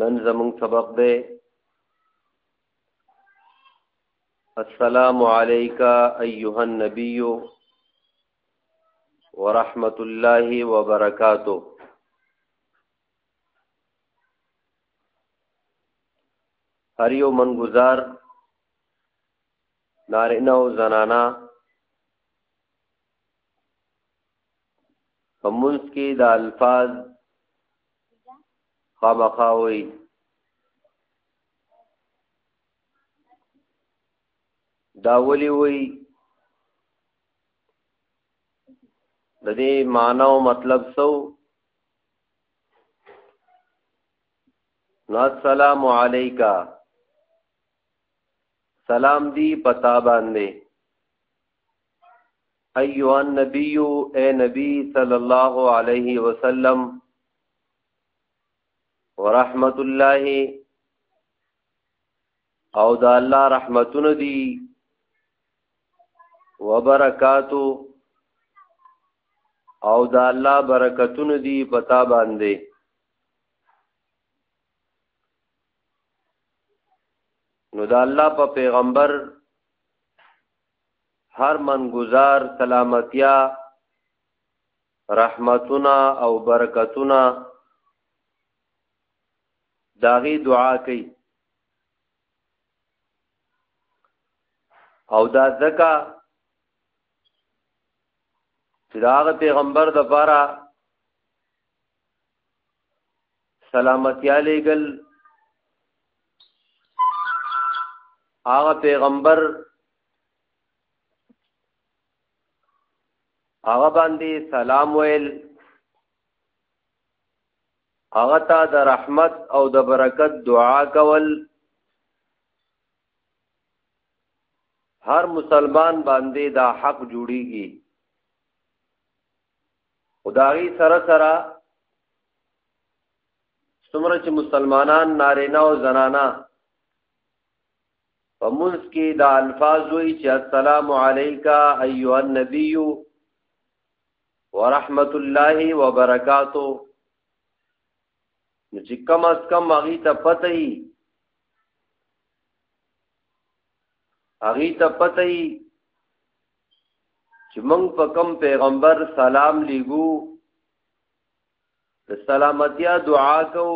نن زمون سبق دی السلام علیک ایها النبی ورحمت الله وبرکاته هر یو منګزار نارینه او زنانا په منځ کې د الفاظ خامخا وي دا ولي وي د دې معنی او مطلب سو نو السلام علیکا سلام دی پتا باندې ایو النبی اے نبی صلی الله علیه وسلم ورحمت الله او دا الله رحمتونه دی وبرکاتو او دا الله برکتونه دی پتا باندې نو دا الله په پیغمبر هر من گزار سلامتیا رحمتونه او برکتونه داغي دعا کوي او دا ځکه چې دا هغه پیغمبر د پاره سلامتیا لېګل هغه پیغمبر هغه باندې سلام ویل هغه ته د رحمت او د برکت دعا کول هر مسلمان باندې دا حق جوړیږي خدای سره سره څومره چې مسلمانان نارینه او زنانا په منځ کې دا الفاظ وی چې السلام علیکا ایو النبی ورحمت الله وبرکاتو نو چې کم از کم هغه ته پته ای هغه ته پته ای چې موږ په کوم پیغمبر سلام لیګو د سلامتیا دعا کو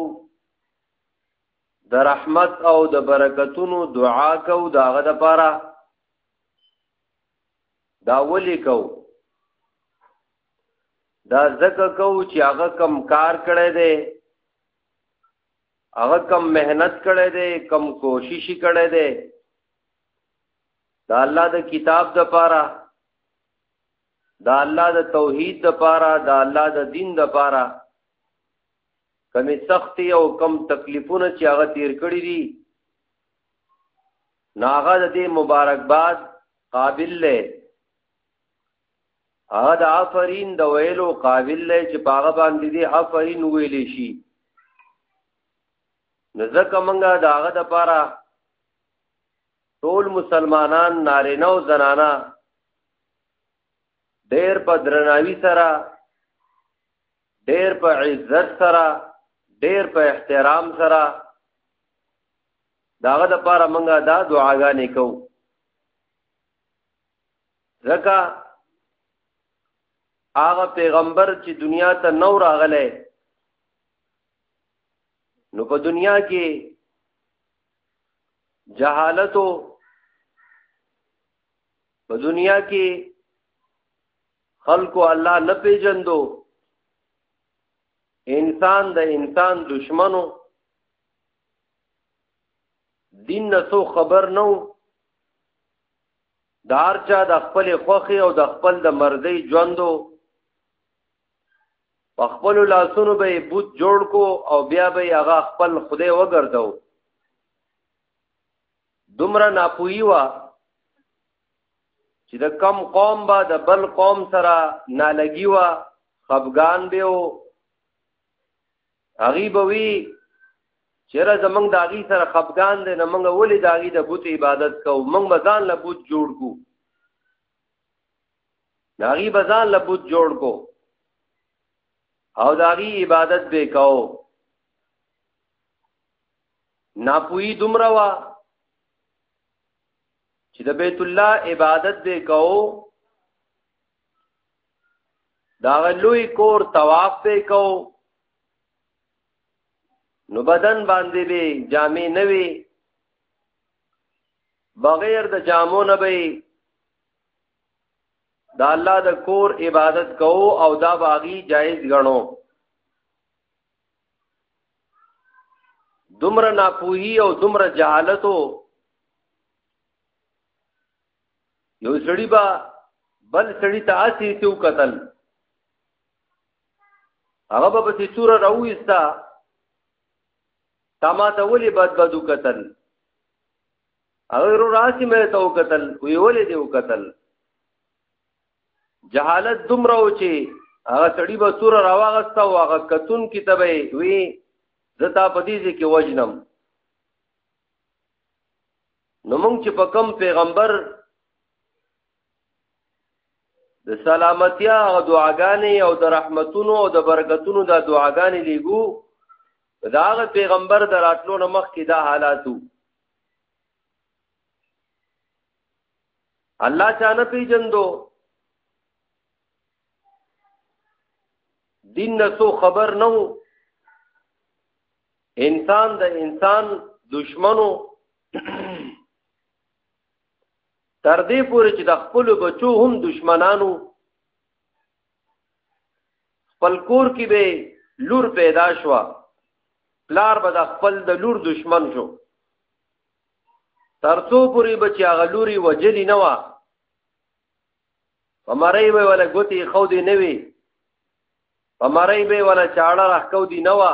د رحمت او د برکتونو دعا کو داغه د پاره دا ولي کو دا زکه کو چې هغه کم کار کړي دي هغه کم مهنت کړي دي کم کوشش کړي دي دا الله د کتاب د پاره دا الله د توحید د پاره دا الله د دین د پاره کمی سختی او کم تکلیفونه چې هغه تیر کړی دي ناغه د دې مبارکباد قابل لې هغه د آفرین د ویلو قابل لې چې پاغه باندې دې آفرین ویل شي نزدک منګه داغه د پاره ټول مسلمانان نارینه او زنانه ډېر په درناوي سره ډېر په عزت سره ډېر په احترام سره داغه د پاره مونږه دا دعاګانې کوو ځکه هغه پیغمبر چې دنیا ته نو راغله نو په دنیا کې جهالت په دنیا کې خلکو الله نه پیژندو انسان د انسان دشمنو دین نه سو خبر نو دارچا د خپل خوخي او د خپل د مردی ژوندو په خپل لاسونو به بوت جوړ کو او بیا به هغه خپل خدای وګرځاو دومره ناپوهی وا چې د کم قوم با د بل قوم سره نالګي وا خفغان به او هغه به وی چیرې زمنګ داغي سره خفغان دې نه منګه ولې داغي د بوت عبادت کو منګ مزان له بوت جوړ کو داغي بزان لبوت جوړ کو او داغي عبادت به کاو ناپوی دومره وا چې د بیت الله عبادت به کاو دا لوی کور طواف به کاو نو بدن باندې به جامې نه وي بغیر د جامو نه به دا الله د کور عبادت کو او دا باغی جایز غنو دمر ناپوهی او دمر جهالتو یو سړی با بل سړی ته اسی تیو قتل هغه به پسې تور راوېستا تما ته ولې بد بدو قتل هغه ورو راسي مې ته وکتل وی ولې دی وکتل جهالت دومره و چې هغه سړی به سور راواغسته او هغه کتون کې تبه وی زتا پدیزه کې وجنم نو مونږ چې په کم پیغمبر د سلامتیا او دعاګانې او د رحمتونو او د برکتونو د دعاګانې لیګو داغه پیغمبر دراتلو نمخ کې دا حالاتو الله چانه پیجندو دین نسو خبر نو انسان د انسان دشمنو تر دې پورې چې د خپل بچو هم دشمنانو خپل کور کې به لور پیدا شو پلار به د خپل د لور دشمن شو ترڅو پوری بچی هغه لوري وجلی نه وا په مړی به ولا ګوتی خو دی نه وی په مړی به ولا چاړه راخ کو دی نه وا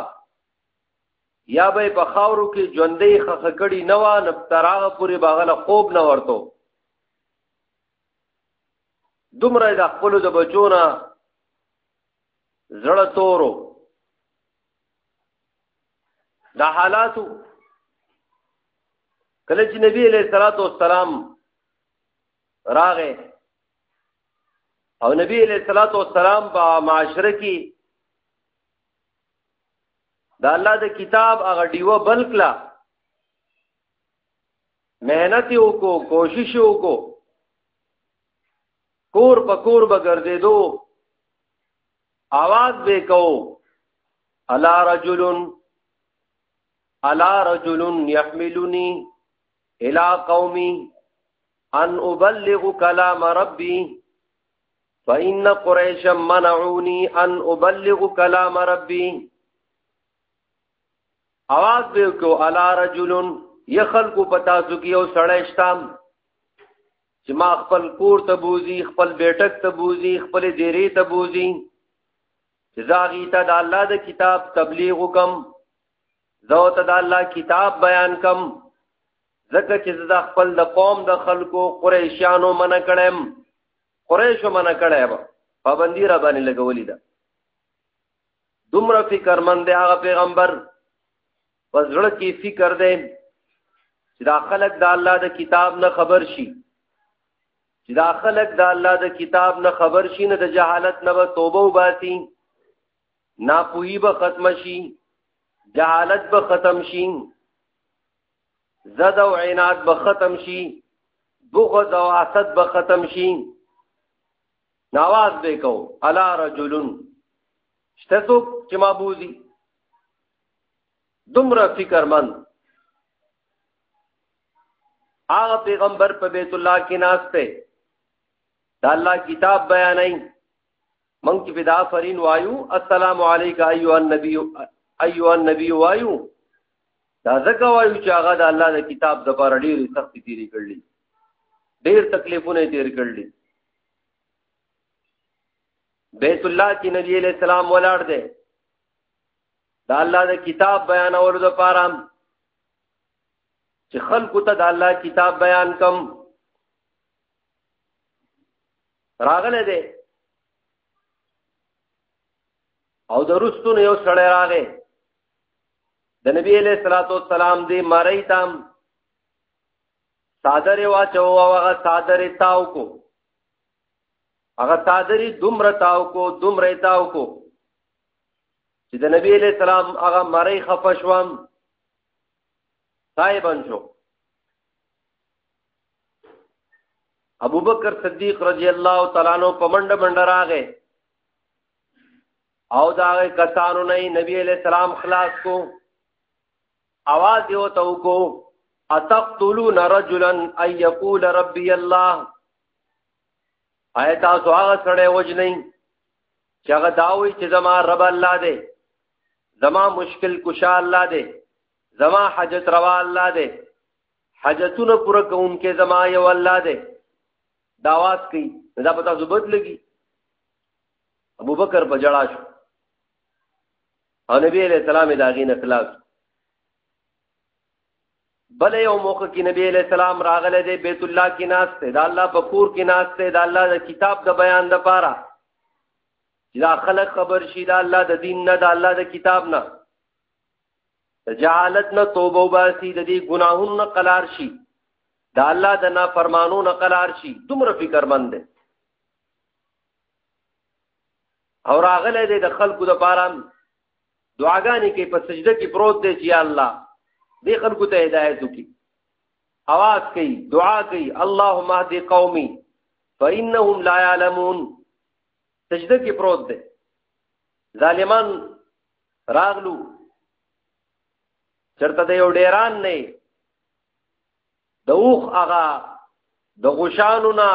یا به په خاورو کې ژوندې خخکړی نه وا نفتراغه پوری باغله خوب نه ورته دومره د خپل د بچونه زړه تورو دا حالاتو کله چې نبی علیہ الصلوۃ والسلام راغې او نبی علیہ الصلوۃ والسلام په معاشره کې دا الله د کتاب هغه دیو بلکلا مهنت یې وکړو کوشش یې وکړو کور په کور به ګرځېدو آواز به کوو الا رجل الا رجل يحملني الى قومي ان ابلغ كلام ربي فإن قريشا منعوني أن أبلغ كلام ربي اواز به کو الا رجلن یخلق پتا سو کی او سړی شتام چې ما خپل کور ته بوزي خپل بیٹک ته بوزي خپل دیری ته بوزي چې زاغی ته د الله د کتاب تبلیغ وکم زو ته د الله کتاب بیان کم زکه چې زدا خپل د قوم د خلکو قریشانو من کړم قریشو من کړم پابندی را باندې لګولې ده دومره فکر مند دی هغه پیغمبر په زړه کې فکر دی چې دا خلک د الله د کتاب نه خبر شي چې دا خلک د الله د کتاب نه خبر شي نه د جهالت نه به توبه وباسي ناپوهي به ختم شي جهالت به ختم شي زد او عناد به ختم شي بغض او حسد به ختم شي نواز به کو الا رجلن شته څوک چې ما بوزي دومره فکر من هغه پیغمبر په بیت الله کې ناشته دا الله کتاب بیانای مونږ چې بدا فرین وایو السلام علیک ایو النبی ایو النبی وایو دا ځکه وایو چې هغه د الله د کتاب د پر ډیر سخت تیری کړلی ډیر تکلیفونه تیر کړلی بیت الله کې نبی علیہ السلام ولاړ دی دا الله د کتاب بیانولو لپاره چې خلکو ته د الله کتاب بیان کم راغله دی او د رستون یو سړی راغی د نبی علیہ الصلوۃ والسلام دی مړی تام صادره واچو هغه صادره تاو کو هغه صادره دومره تاو کو دومره تاو کو چې د نبی علیہ السلام هغه مری خفشوم صاحبن شو ابو بکر صدیق رضی الله تعالی عنہ په منډه منډه راغې او دا کسانو نه نبی علیہ السلام خلاص کو اواز یو ته وکړو اتقتلون رجلا ان يقول ربي الله آیا تاسو هغه سره وجنئ چې هغه داوي چې زما رب الله دی زما مشکل کشا الله دی زما حاجت روا الله دی حاجتونه پوره کوونکې زما یو الله دی داواز کوي دا پتا زبد لګي ابوبکر په جړا شو او نبی علیہ السلام دا غین اخلاص بل یو موقع کې نبی علیہ السلام راغله دی بیت الله کې ناس ته دا الله په کور کې ناس ته دا الله د کتاب د بیان د پاره چې دا خلک خبر شي دا الله د دین نه دا الله د کتاب نه د جهالت نه توبه وباسي د دې ګناهونو نه قلار شي دا الله د نافرمانو نه قلار شي دومره فکر مند دی او راغله دې د خلکو د پاره دعاګانې کې په سجده کې پروت دی چې الله دې خلکو ته هدایت وکړي اواز کوي دعا کوي اللهم اهدي قومي فانهم لا يعلمون سجده کې پروت دی ظالمان راغلو چرته د یو ډیران نه د اوخ هغه د غشانو نه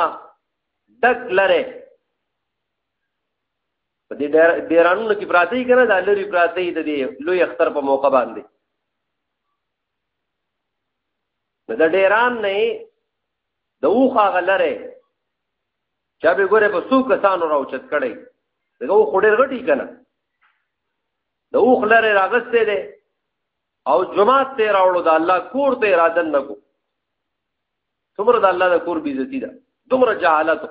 دک لره په دې ډیرانونو کې پراته یې کنه دا لری پراته یې د دې لوی اختر په موقع باندې نو د ډیران نه د اوخه غلره چا به ګوره په څو کسانو راوچت کړي دغه اوخ ډیر غټي کنه د اوخ لره راغسته ده او جمعات ته راوړو د الله کور ته را دن نکو څومره د الله د کور بیزتی ده دومره جهالت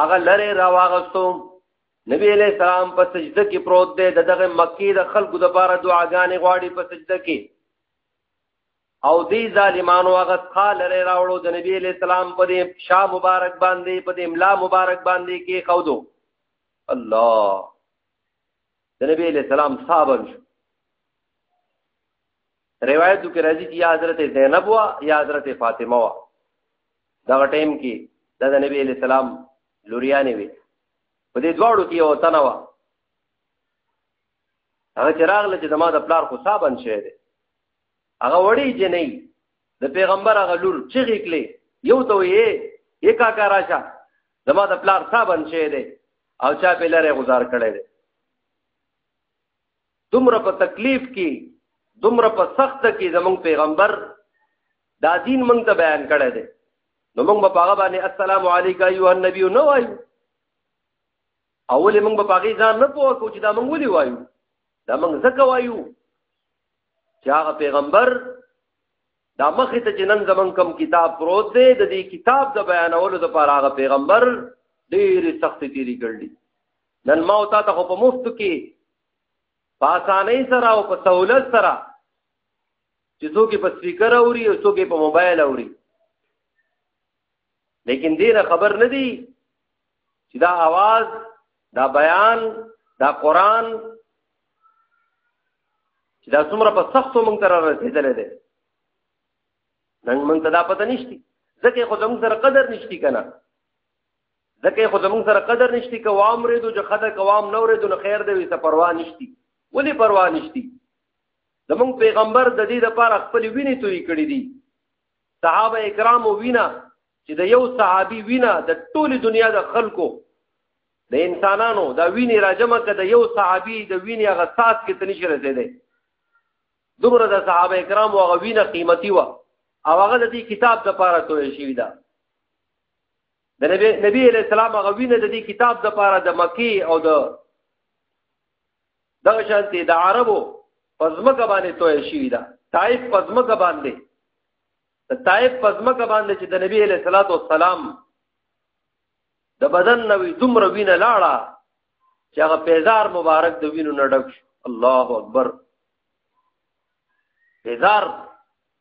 هغه لره را واغستو نبی علیہ السلام په سجده کې پروت دی دغه مکی د خلکو د پاره دعاګانې غواړي په سجده کې او دی ظالمانو هغه خال لري راوړو د نبی علیہ السلام په دې شاه مبارک باندې په دې املا مبارک باندې کې خودو الله د نبی علیہ السلام صاحب شو روایتو کې راځي چې یا حضرت زینب وا یا حضرت فاطمه وا دا ټیم کې دا د نبی علیہ السلام لوریانې وي په دې دواړو کې یو تنه وا هغه چې راغله چې د ما د پلار خو صابن شه دی هغه وړي جنې د پیغمبر هغه لور چې غیکلې یو ته یې یکا کا راشه زما د پلار صابن شه دی او چا په لاره گزار کړي دی دومره په تکلیف کې دومره په سخت کې زمون پیغمبر دا دین مونږ ته بیان کړی دی نو مونږ په هغه باندې السلام علیک ایوه نبی نو وایو اول مونږ په هغه ځان نه پوه کو چې دا مونږ ولي وایو دا مونږ ځکه وایو چې هغه پیغمبر دا مخې ته چې نن زمون کوم کتاب پروت دی د دې کتاب د بیانولو لپاره هغه پیغمبر ډېر سخت تیری کړی نن ما او تا ته په مفت کې په اسانۍ سره او په سهولت سره چې څوک په سپیکر اوري او څوک په موبایل اوري لیکن دې نه خبر نه دی چې دا आवाज دا بیان دا قران چې دا څومره په سختو مونږ تر رسیدلې ده نن مونږ ته دا پته نشتی ځکه خو زموږ سره قدر نشتی کنه ځکه خو زمونږ سره قدر نشتی که وام ریدو چې خدای کوام نه ورېدو نو خیر دی وي څه پروا نشتی ولې پروا نشتی زمونږ پیغمبر د دې لپاره خپل وینې توی کړې دي صحابه کرامو وینا چې د یو صحابي وینا د ټولې دنیا د خلکو د انسانانو دا وینې راجمه که د یو صحابي د وینې هغه ساس کې ته نشي رسېدی دومره د صحابه کرامو هغه وینه قیمتي وه او هغه د دې کتاب لپاره توی شوې ده د نبی نبی علیہ السلام هغه وینه د دې کتاب د پاره د مکی او د دغه شانتي د عربو پزمکه باندې توې شي دا طائف پزمکه باندې د طائف پزمکه باندې چې د نبی علیہ الصلوۃ والسلام د بدن نوې دومره وینه لاړه چې هغه پیزار مبارک د وینو نډک الله اکبر پیزار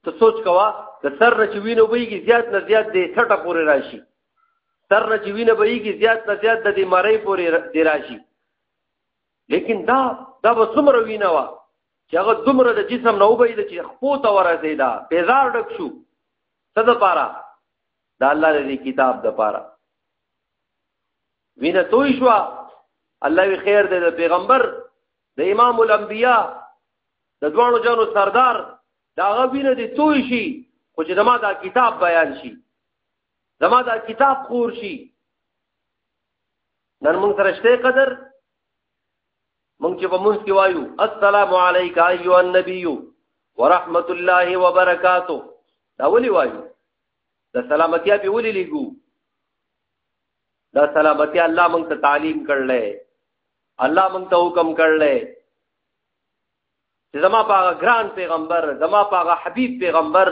ته سوچ کوا د سر نه چې وینه وبهیږي زیات نه زیات د سټه پورې راشي سر نه چې وینه بهیږي زیات نه زیات د دې مړۍ پورې دی راشي لیکن دا دا به څومره وینه وه چې هغه دومره د جسم نه وبهید چې خپو ته ورسېده بیزار ډک شو څه دپاره د الله د دې کتاب دپاره وینه توی شوه الله وی خیر دی د پیغمبر د امام الانبیا د دوانو جانو سردار دا غوینه دي توي شي خو چې زما دا کتاب بیان شي زما دا کتاب خور شي نن موږ سره شته قدر موږ چې په موږ کې وایو السلام علیک ایو النبی ورحمت الله وبرکاتو دا ولي وایو د سلامتی په ولي لګو دا سلامتی الله موږ ته تعلیم کړلې الله موږ ته حکم کړلې چې زما په ګران پیغمبر زما په حبیب پیغمبر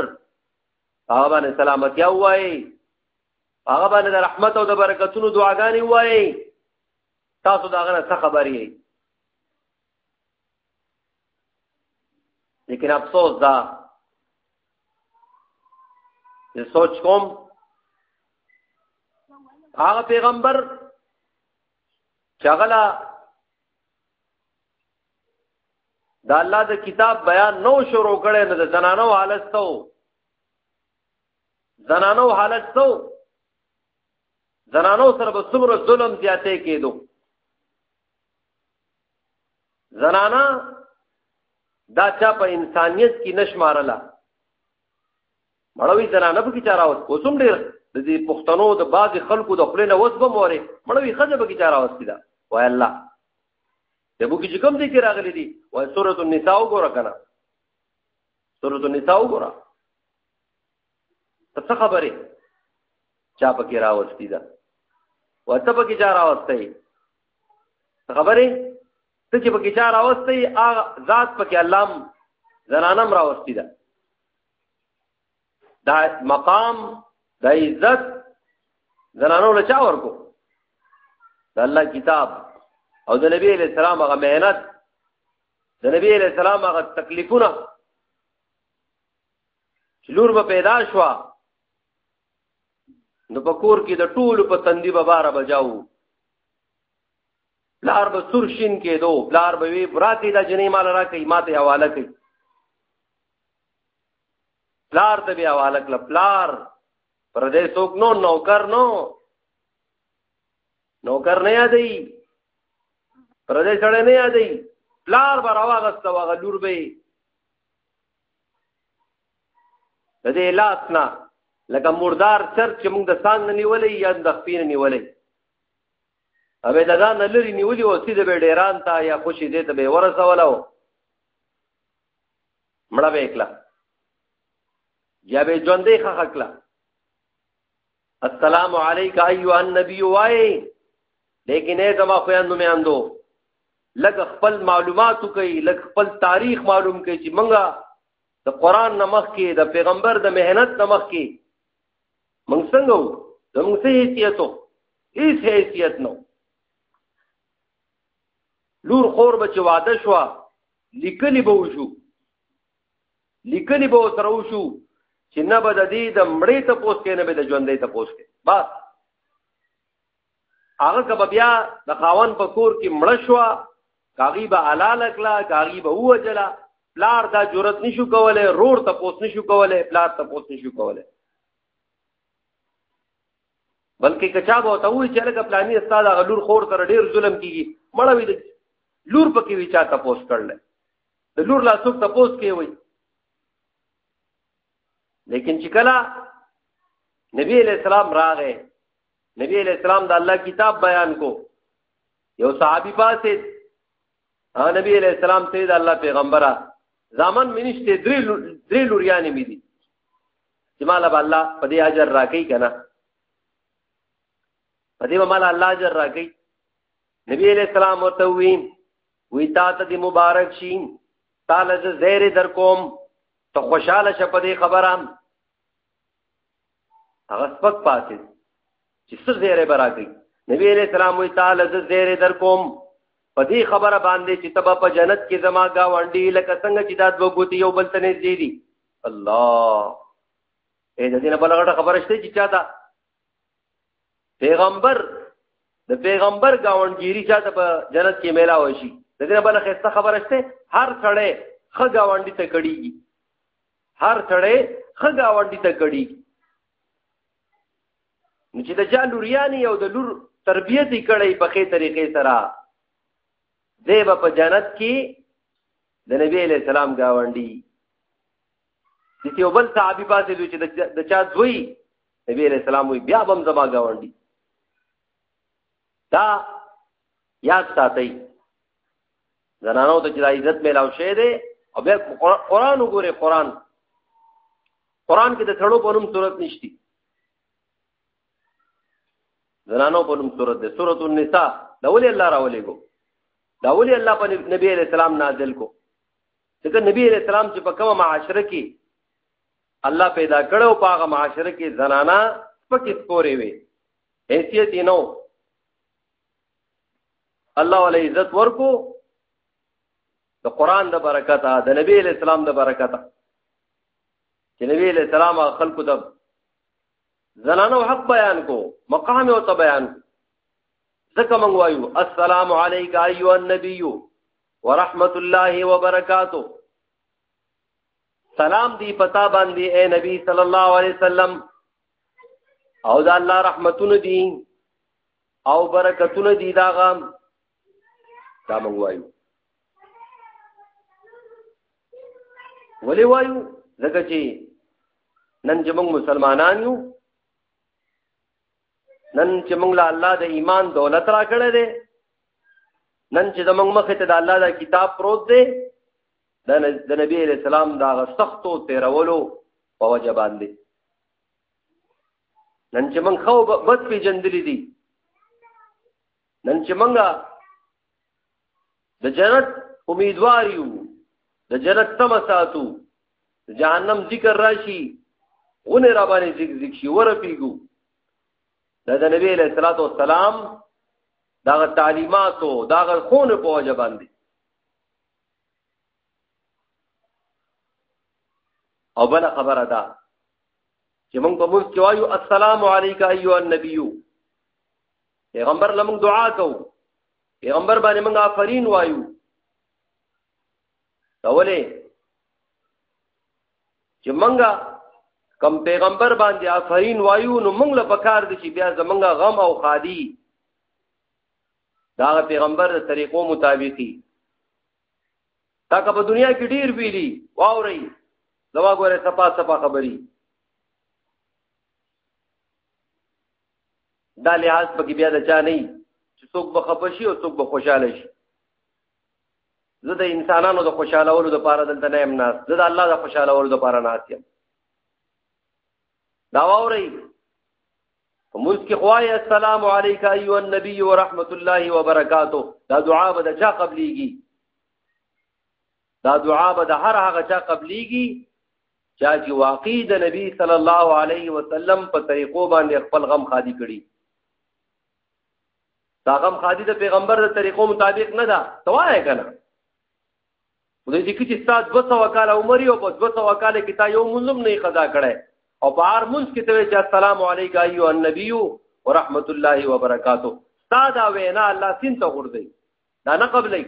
هغه باندې سلامتی وایي هغه باندې د رحمت او د برکتونو دعاګانې وایي تاسو دا غره څه خبرې یې لیکن افسوس دا چې سوچ کوم هغه پیغمبر چې هغه دا الله د کتاب بیان نو شروع کړي نو د زنانو حالت څو زنانو حالت څو زنانو سره به څومره ظلم زیاتې کېدو زنانا دا چا په انسانیت کې نشمارله مړوي زنانه به کې چاراوس اوسم ډیر د دې پښتنو د بعض خلکو د خپل نه وس به موري مړوي خزه به کې چاراوس کیدا وای الله ته بو کې کوم دي کې راغلي دي وای سورۃ النساء وګوره کنه سورۃ النساء وګوره څه خبره چا پکې راوستي دا وته پکې چا راوستي خبره ته چې پکې چا راوستي هغه ذات پکې علام زنانم راوستي ده دا مقام د عزت زنانو له چا ورکو د الله کتاب او د نبی علیہ السلام هغه مهنت د نبی علیہ السلام هغه تکلیفونه لور به پیدا شو نو پکور کې د ټولو په تندې به بار بجاو پلار به سور شین کېدو پلار به وی براتی دا جنې مال را کوي ماته حواله کوي پلار ته بیا حواله کړ پلار پر دې څوک نو نوکر نو نوکر نه یادې پر دې سره نه یادې پلار به راوغست وغه لور به د دې لاس نه لکه مردار سر چې موږ د سان نیولې یا د خپین نیولې اوبه د ځان لري نیولي او سیده به ډیران ته یا خوشي دې ته به ورسولو مړه به کلا یا به ژوندې خخ کلا السلام علیک ایو النبی وای لیکن ای زما خویند مې اندو لګ خپل معلومات کوي لګ خپل تاریخ معلوم کوي چې منګه د قران نمخ کې د پیغمبر د مهنت نمخ کې موږ څنګه وو زموږ څه حیثیت وو هیڅ حیثیت نو لور خور به چې واده شو لیکلی به وشو لیکلی به سره وشو چې نه به د دې د مړې ته پوس کې نه به د ژوندې ته پوس کې بس هغه کبه بیا د خاون په کور کې مړ شو کاغي به حلال کلا کاغي به وجلا پلار دا جرأت نشو کوله رور ته پوس نشو کوله پلار ته پوس نشو کوله بلکې کچا به ته وی چې لکه پلاني استاد غلور خور تر ډیر ظلم کیږي مړ وی د لور پکې وی چا ته پوس کړل د لور لا څوک ته پوس کوي لیکن چې کله نبی علیہ السلام راغې نبی علیہ السلام د الله کتاب بیان کو یو صحابي پاسې ها نبی علیہ السلام ته د الله پیغمبره زامن منشته درې درې لوریانې مې دي چې مال به الله په دې اجر راکې کنه په دې مال الله اجر راکې نبی علیہ السلام ورته وی وی تا ته دې مبارک شي تعالی ز زیر در کوم ته خوشاله شه په دې خبره هغه سپک پاتې چې څه زیره براګي نبی علیہ السلام وی تعالی ز زیره در کوم په دې خبره باندې چې تبه په جنت کې زما گاونډي لکه څنګه چې دا دوه ګوتی یو بل تنه دی دي الله اې د دې نه بلغه خبره شته چې چاته پیغمبر د پیغمبر گاونډګيري چاته په جنت کې میلا وشي د دې نه بلغه خسته خبره شته هر سړی خ گاونډي ته کړيږي هر سړی ښه ګاونډي ته کړي نو چې د جا لوریانی او د لور تربیت یې کړی په ښې طریقې سره دی به په جنت کې د نبی علیه السلام ګاونډي د یو بل صحابي پاتې دی چې د چا زوی نبی علیه السلام وی بیا به هم زما ګاونډي دا یاد ساتئ زنانو ته چې دا عزت میلاو شوی دی او بیا قرآن وګورئ قرآن قرآن کې د سړو په نوم صورت نشتی زنانو په نوم صورت دی صورت النساء دا ولې الله راولې کو دا ولې الله په نبی علیہ السلام نازل کو ځکه نبی علیہ السلام چې په کومه معاشره کې الله پیدا کړو په هغه معاشره کې زنانا پکې سپورې وي حیثیت یې نو الله ولې عزت ورکو د قران د برکت د نبی له سلام د برکت چې نبی له سلام خلکو ته زنانو حق بیان کو مقام او ته بیان ځکه مونږ وایو السلام علیک ایو النبی ورحمت الله وبرکاته سلام دی پتا باندې اے نبی صلی الله علیه وسلم او دا الله رحمتونه دي او برکتونه دي دا غام دا موږ وایو ولې وایو ځکه چې نن چې موږ مسلمانان یو نن چې موږ له الله د ایمان دولت را کړی دی نن چې زموږ مخې ته د الله د کتاب پروت دی د نبی علیہ السلام دا سختو تیرولو په وجه باندې نن چې موږ خو بد پیژندلې دي نن چې موږ د جنت امیدوار یو د جنت تم ساتو جهنم ذکر راشي ونه را باندې ذکر ذکر شي ورپیګو دا د نبی له صلوات و سلام دا تعلیماتو دا خون په وجه باندې او بل خبره ده چې موږ په موږ کې وایو السلام علیک ایو النبی پیغمبر لمون دعا کوو پیغمبر باندې موږ آفرین وایو کولې چې موږ کم پیغمبر باندې آفرین وایو نو موږ له پکار دي چې بیا زمونږ غم او خادي دا پیغمبر طریقو مطابقي دا که په دنیا کې ډیر ویلي واوري زما ګوره صفا صفا خبري دا لحاظ پکې بیا د چا نه چې څوک به خپه شي او څوک به خوشاله شي زه د انسانانو د خوشالولو لپاره دلته نه یم ناست زه د الله د خوشالولو لپاره ناست یم دا واوري په موږ کې خوای السلام علیک ایو النبی ورحمت الله وبرکاتو دا دعا به د چا قبليږي دا دعا به د هر هغه چا قبليږي چا چې واقعي د نبی صلی الله علیه وسلم په طریقو باندې خپل غم خادي کړي دا غم خادي د پیغمبر د طریقو مطابق نه ده توای کنه خدای دې کړي چې ستا 200 کال عمر یو په 200 کال کې تا یو منظم نه قضا کړي او په هر منځ کې ته چې السلام علیک ایو النبی ورحمت الله وبرکاتو ستا دا وینا الله سین ته ورځي دا نه قبلې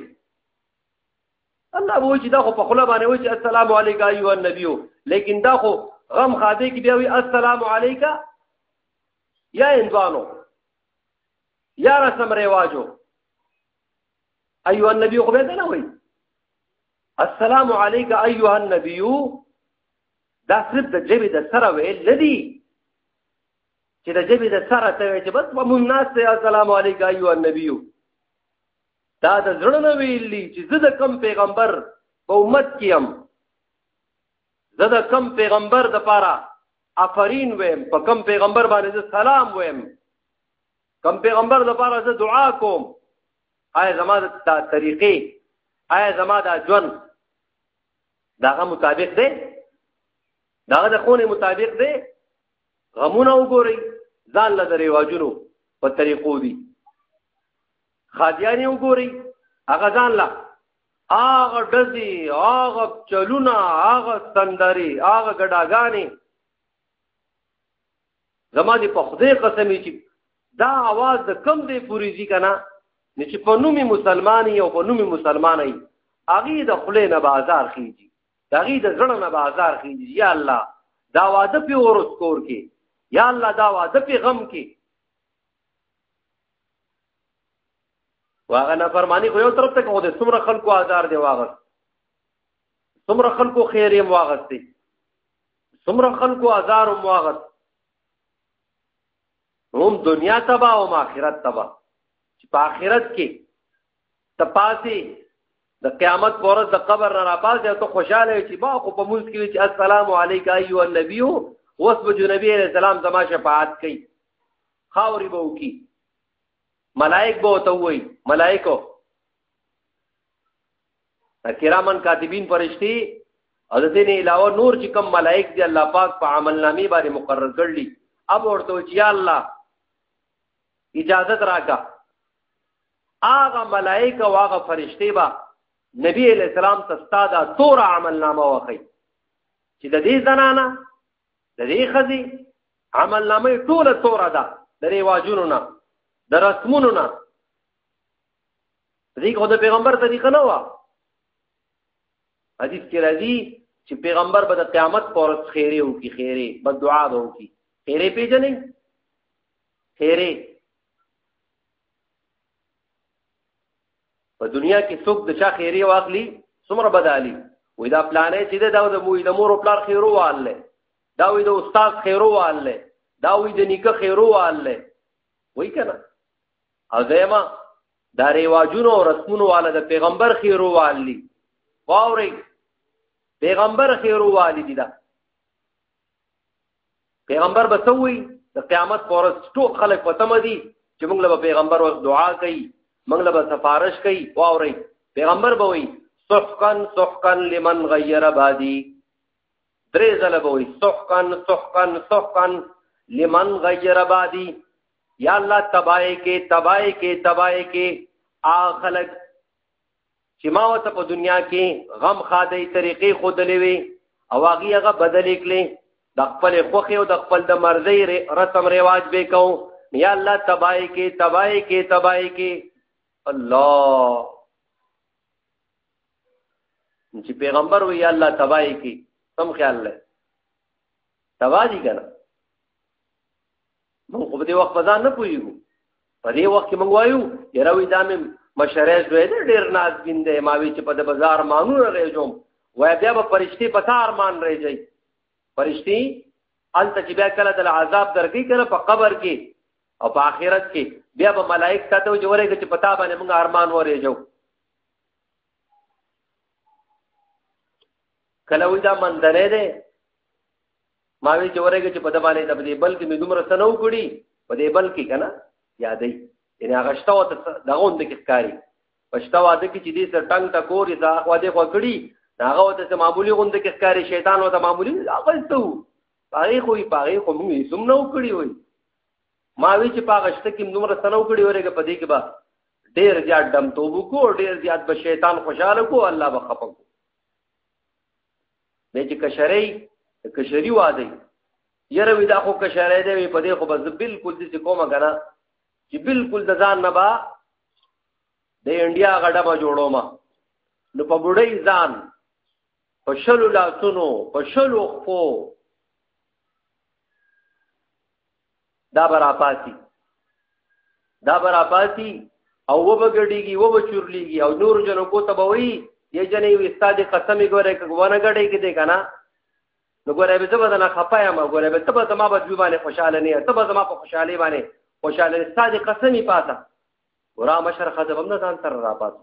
الله وو چې دا خو په خله باندې وو چې السلام علیک ایو النبی لیکن دا خو غم خاده کې بیا وی السلام علیک یا انوانو یا رسم رواجو ايها النبي خو به نه وای السلام عليك ايها النبي دا صرف د جبه د سره ویل لدی چې د جبه د سره ته چې بس په مونږ ناس ته السلام عليك ايها النبي دا د زړه نه ویلی چې زه د کم پیغمبر په امت کې يم زه د کم پیغمبر د پاره افرین ویم په کم پیغمبر باندې سلام ویم کم پیغمبر لپاره زه دعا کوم آیا زما د طریقې آیا زما د ژوند داغه مطابق دی داغه د خونه مطابق دی غمونه وګورئ ځان له رواجونو په طریقو دي خادیانی وګورئ هغه ځان له هغه ډزي هغه چلونه هغه سندري هغه ګډاګانی زما دې په خدای قسم چې دا आवाज د کم دی پوری ځی کنه نه چې په نومي مسلمانې او په نومي مسلمانې اغي د خلې نه بازار خيږي دغه د زړه نه بازار خيږي یا الله دا واده په ورس کور کې یا الله دا واده په غم کې واغه نه فرمانی خو یو طرف ته کوو د څومره خلکو آزار دی واغه څومره خلکو خیر یې واغستې څومره خلکو ازار هم واغست هم دنیا تبا او آخرت تبا چې په آخرت کې د پاسې د قیامت پر ورځ د قبر نه راپاسې ته خوشاله چې با خو په مونږ کې چې السلام علیک ایو النبی وس به نبی علیہ السلام زما شفاعت کوي خاوري به وکي ملائک به وته وي ملائکو کرامن کاتبین فرشتي او د دې نه علاوه نور چې کم ملائک دي الله پاک په پا عمل نامې باندې مقرر کړلی اب ورته چې یا الله اجازه راکا هغه ملائک او هغه فرشتي با نبی علیہ السلام ته ستاده تور عمل نامه وخی چې د دې زنانه د دې خزي عمل نامه ټوله تور ده د ریواجونو نه د رسمونو نه دې خو د پیغمبر طریقه نه و حدیث کې راځي چې پیغمبر به د قیامت پر ورځ خیره او کی خیره بد دعا به او کی خیره پیژنې خیره په دنیا کې څوک د چا خیره واخلي څومره بدالي وې دا پلانې چې دا د موې د مور او پلار خیرو واله دا وې د استاد خیرو واله دا وې د نیکه خیرو واله وې کنه او دیمه دا ریواجونو او رسمونو والا د پیغمبر خیرو والی واوري پیغمبر خیرو والی دي دا پیغمبر بسوي د قیامت پورس ټول خلک پته مدي چې موږ له پیغمبر وخت دعا کوي موږ له سفارش کوي واوري پیغمبر به وي سحقن سحقن لمن غیر بادي درې ځله به وي سحقن سحقن سحقن لمن غیر بادي یا الله تبای کې تبای کې تبای کې آ خلق چې ما وته په دنیا کې غم خادې طریقې خودلې وي او هغه هغه بدلې کړې د خپل خوخي او د خپل د مرزي رسم رواج به کو یا الله تبای کې تبای کې تبای کې الله چې پیغمبر وی یا الله تبای کې سم خیال لې تبا دي کنه موږ په دې وخت په ځان نه پوهیږو په دې وخت کې موږ وایو یاره وی دا مې مشره زوی دی ډېر نازګین دی ما وی چې په د بازار مانو رېجوم وای بیا به پرشتي په تار مان رېږي پرشتي الته چې بیا کله د عذاب درګي کله په قبر کې او په آخرت کې بیا به ملائک ته ته جوړېږي چې پتا باندې موږ ارمان ورېږو کله وی دا مندرې ده ما وی چې ورګه چې په د باندې د دې بل کې مې دومره سنو کړی په دې بل کې کنه یادې یعنی هغه شته او دغه اند کې ښکاری پښتا واده کې چې دې سر ټنګ تا کورې دا خو دې خو کړی هغه ته معمولی غوند کې ښکاری شیطان او ته معمولی هغه ته پاره خو یې پاره خو موږ یې سم نو کړی وای ما وی چې پاغه شته کې نمبر سنو کړی ورګه په دې کې با ډیر زیات دم توبو کو ډیر زیات به شیطان خوشاله کو الله به خپم دی چې کشرۍ کشري واده یره وی دا خو کشرۍ دی په دې خو بس بالکل دې کومه کنه چې بالکل د ځان نه با د انډیا غډه به جوړو ما نو په بډای ځان په شلو لاسونو په شلو خو دا برا پاسی دا برا پاسی او و بغړیږي و بچورلیږي او نور جنو کو تبوي یې جنې استاد قسم ګوره کوونه غړې کې دې کنه نو ګوره به زبر نه خپایا ما ګوره به تبه زما په جوی باندې خوشاله نه تبه زما په خوشاله باندې خوشاله استاد قسمی پاته ورا مشر خزب هم نه ځان تر را پات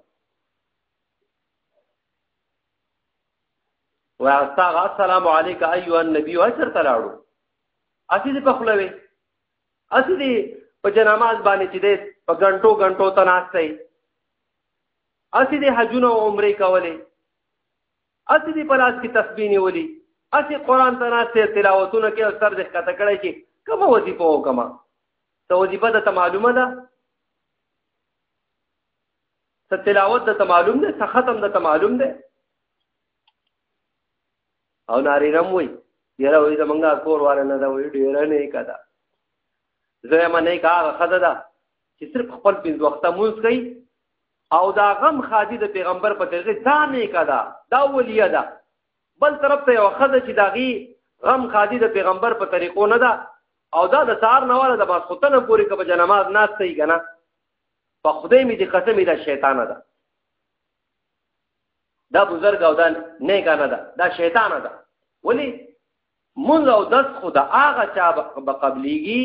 واستغ السلام علیک ایو النبی اجر تلاړو اسی دې په خوله وي اسی دې په جناماز باندې چې دې په غنټو غنټو تناسته اسی دې حجونه او عمره کولې اسی دې په لاس کې تسبیح نیولې اسی قران تناسته تلاوتونه کې او سر دې کته کړی چې کومه وظیفه وکما ته وظیفه ته معلومه ده ته تلاوت د ته معلوم ده ته ختم د ته معلوم ده او نارینه وای یره وای زمونږه کور واره نه دا وای ډیر نه کدا زه یې منې کا خزه دا چې صرف خپل پنځ وخته مونږ کوي او دا غم خادي د پیغمبر په دغه ځان نه کدا دا ولیه ده بل طرف ته یو خزه چې داغي غم خادي د پیغمبر په طریقو نه ده او دا د سار نه ولا د باس خطنه پوری کبه جنماز ناس ته کنه په خدای می دې قسم دې شیطان ده دا بزرګ او دا نیکانه ده دا شیطان ده ولی مونږ او دس خو د هغه چا به قبليږي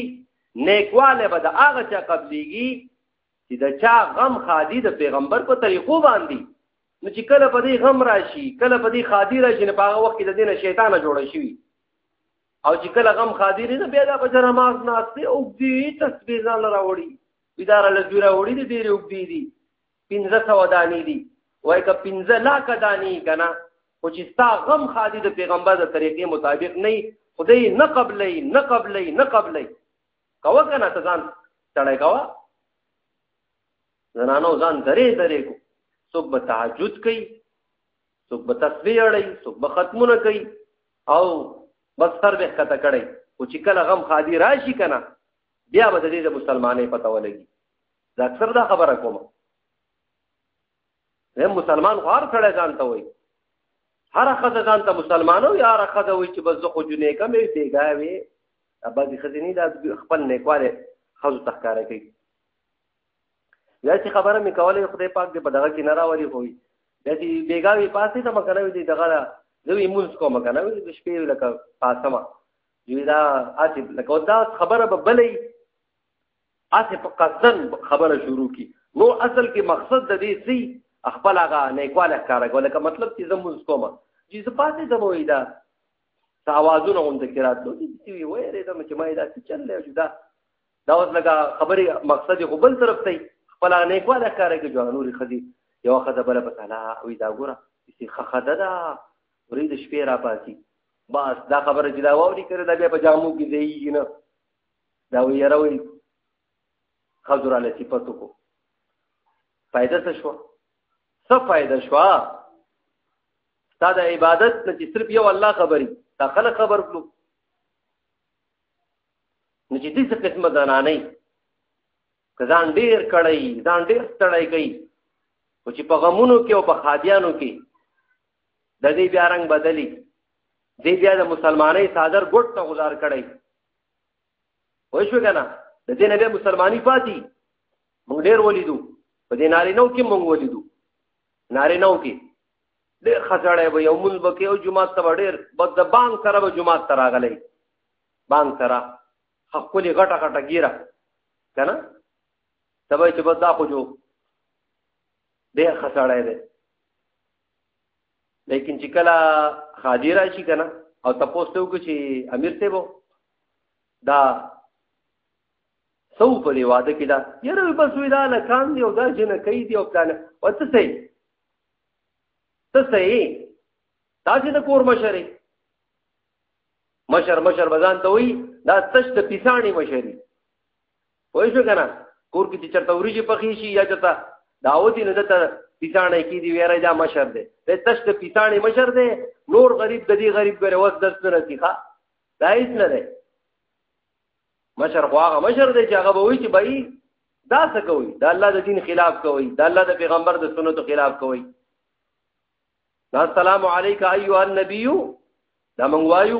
نیکواله به د هغه چا قبليږي چې د چا غم خادي د پیغمبر په طریقو باندې نو چې کله په دې غم راشي کله په دې خادي راشي نه په هغه وخت کې د دینه شیطان جوړ شي او چې کله غم خادي نه بیا دا په جره ماز ناشته او دې تسبیح ځان راوړي اداره لږه راوړي دې ډېر او دې دي پنځه سوه دانې دي وایي که پنځه لاکه دانې کنه خو چې ستا غم خادي د پیغمبر د طریقې مطابق نه خدای نه قبلې نه قبلې نه قبلې کوه کنه ته ځان تړای کوه زنانو ځان درې درې کو څوک به تهجد کوي څوک به تسبیح اړي څوک به ختمونه کوي او بس سر به کته کړي او چې کله غم خادي راشي کنه بیا به د دې مسلمانې پته ولګي دا اکثر دا خبره کوم هم مسلمان خو هر سړی ځان ته وایي هر خزه ځان ته مسلمانو یا هر خزه وایي چې بس زه خو جنې کمې بیګا وي بعضې ښځې نه دا خپل نیکواله ښځو ته ښکاره کوي یا چې خبره مې کولې خدای پاک دې په دغه کې نه راولي خو دا چې بیګا وي پاسې ته مکنه وي دې دغه زه یې مونږ کوم کنه وي د شپې لکه پاسما دوی دا اسی لکه دا خبره به بلې اسه په قصدن خبره شروع کی نو اصل کې مقصد د دې سی خپل هغه نیکواله کار کوي لکه مطلب چې زموږ کومه چې زه پاتې ته وای دا اوازونه هم د کرات نو چې وی وای رې دا چې ما دا څه چل له دا دا اوس لکه خبرې مقصد خو بل طرف ته خپل نه کو دا کار کې جو نوري خدي یو خدای بل په تعالی او دا ګوره چې خخده دا ورې د شپې را پاتې بس دا خبره چې دا ووري کړې دا بیا په جامو کې دی نه دا ویره وي خزر علی صفاتو کو فائدہ څه شو څه فائدہ شو تا د عبادت نه چې صرف یو الله خبري تا خلک خبر کړو نو چې دې څه قسمه زنانه کزان ډیر کړی ځان ډیر ستړی کوي او چې په غمونو کې او په خادیانو کې د دې بیا رنگ بدلی دې بیا د مسلمانۍ صادر ګټ ته گزار کړی وای شو کنه د دې نبی مسلمانی پاتې موږ ډیر ولیدو په دې ناری نو کې موږ ولیدو ناری نو کې ډیر خزړې وي او مونږ بکې او جمعه ته ډیر بد بانګ سره به جمعه ته راغلې بانګ سره خپل غټه غټه ګیره کنه تبې چې بس دا خو جو ډیر خزړې ده لیکن چې کله خادی راشي کنه او تاسو ته وکړي چې امیر ته وو دا سو په دی واده کې دا یره بس وی دا لکان دی او دا جن کوي دی او پلان او څه سي څه سي دا چې د کور مشري مشر مشر بزان ته وی دا تش د پیسانی مشري وای شو کنه کور کې چې چرته وریجې پخې شي یا چرته داوتی نه دته پیتانه کې دی ویره دا مشر دی د تش د پیتانه مشر دی نور غریب د دې غریب ګره وس درس نه رسی ښا دا هیڅ نه دی مشر خو هغه مشر دی چې هغه به وایي چې بای دا څه کوي دا الله د دین خلاف کوي دا الله د پیغمبر د سنتو خلاف کوي دا سلام علیک ایو النبی دا مونږ وایو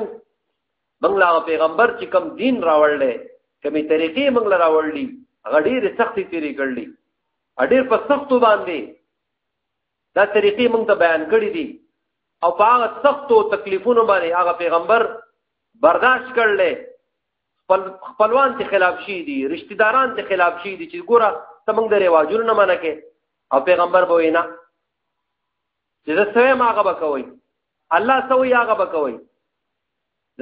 مونږ لا پیغمبر چې کوم دین راوړل کمی طریقې مونږ لا راوړلې هغه ډېر سختي تیرې کړلې ډېر په سختو باندې دا طریقې مونږ ته بیان کړې دي او په هغه سختو تکلیفونو باندې هغه پیغمبر برداشت کړل خپل خپلوان ته خلاف شي دي رشتہ داران ته خلاف شي دي چې ګوره ته مونږ د ریواجونو نه منکه او پیغمبر به وینا چې زه سوی ما هغه بکوي الله سوی هغه بکوي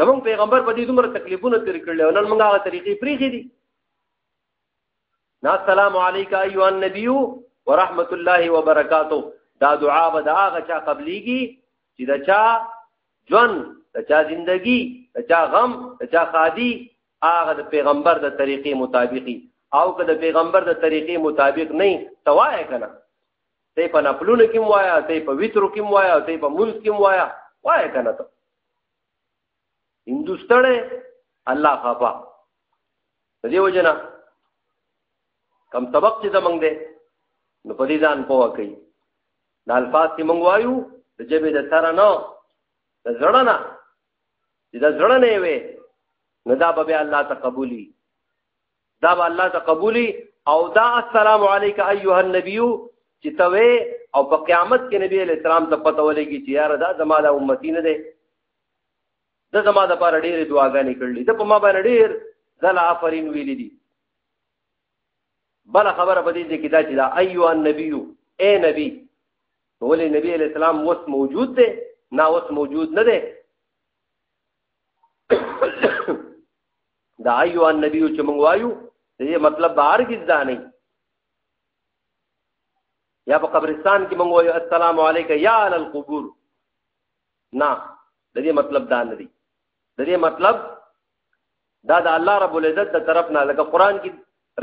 زمون پیغمبر په دې دومره تکلیفونه تیر کړل او نن موږ هغه طریقې پریخې دي نا السلام علیک ایو النبی ورحمت الله وبرکاتو دا دعا به دا هغه چا قبليږي چې دا چا جون دا چا زندگی دا چا غم دا چا خادي هغه د پیغمبر د طریقې مطابقي او که د پیغمبر د طریقې مطابق نه توای کنه ته په نپلونو کې وایا ته په ویترو کې وایا ته په مونږ کې وایا وای کنه ته هندوستړې الله خفا دې وجنا کم سبق چې زمنګ دې نو په دې ځان پوه کوي د الفاظ چې مونږ وایو د جبه د سره نه د زړه نه چې د زړه نه وي نو دا به الله تقبلي دا به الله ته قبولي او دا السلام علیک ایها النبی چې توې او په قیامت کې نبی علیہ السلام ته پته ولګي چې یار دا زما د امتی نه دی دا زما د پاره ډېرې دعاګانې کړلې دا په ما باندې ډېر زل آفرین ویلې دي بل خبره پدې دې کې دا چې دا ایو النبی اے نبی ولې نبی علیہ السلام اوس موجود دی نه اوس موجود نه دی دا ایو ان نبی چې موږ وایو دې مطلب به هرگز دا نه یا په قبرستان کې موږ وایو السلام علیک یا علی القبور نه د دې مطلب دا نه دی د دې مطلب دا د الله رب العزت د طرف نه لکه قران کې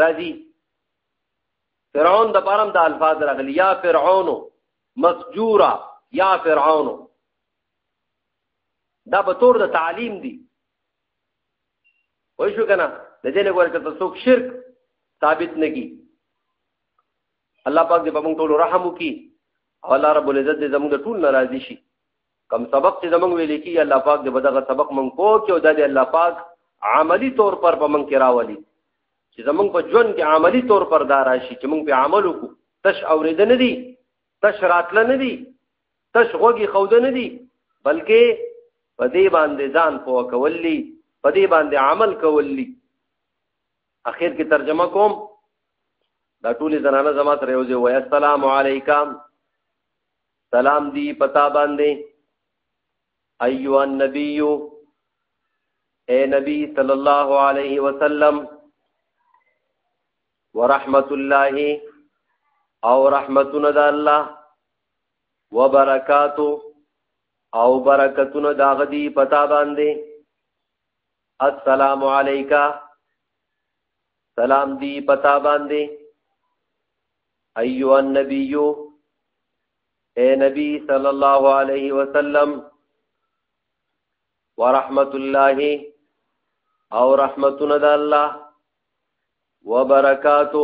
راځي فرعون د پارم د الفاظ راغلي یا فرعون مسجورا یا فرعون دا به تور د تعلیم دی وای شو کنه د دې لګور کته څوک شرک ثابت نگی الله پاک دې په موږ ټول رحم وکي او الله رب العزت دې زموږ ټول ناراضي شي کم سبق چې زموږ ویل کی الله پاک دې بدغه سبق موږ کو کې او د الله پاک عملی طور پر په موږ کې راولي چې زموږ په ژوند کې عملی طور پر دارا شي چې موږ په عمل وکړو تش اورېدنه دي تش راتل نه دي تش غوږی خوده نه دي بلکې په دې باندې ځان پوه کولی په دې باندې عمل کولی اخر کې ترجمه کوم دا ټول زنانه زما سره یو ځای وای السلام علیکم سلام دی پتا باندې ایو النبی اے نبی صلی الله علیه وسلم ورحمت الله او رحمتنا د الله وبرکاتو او برکتونه دا غدي پتا باندې السلام علیکا سلام دی پتا باندې ایو النبیو اے نبی صلی الله علیه وسلم ورحمت الله او رحمتنا د الله وبرکاتو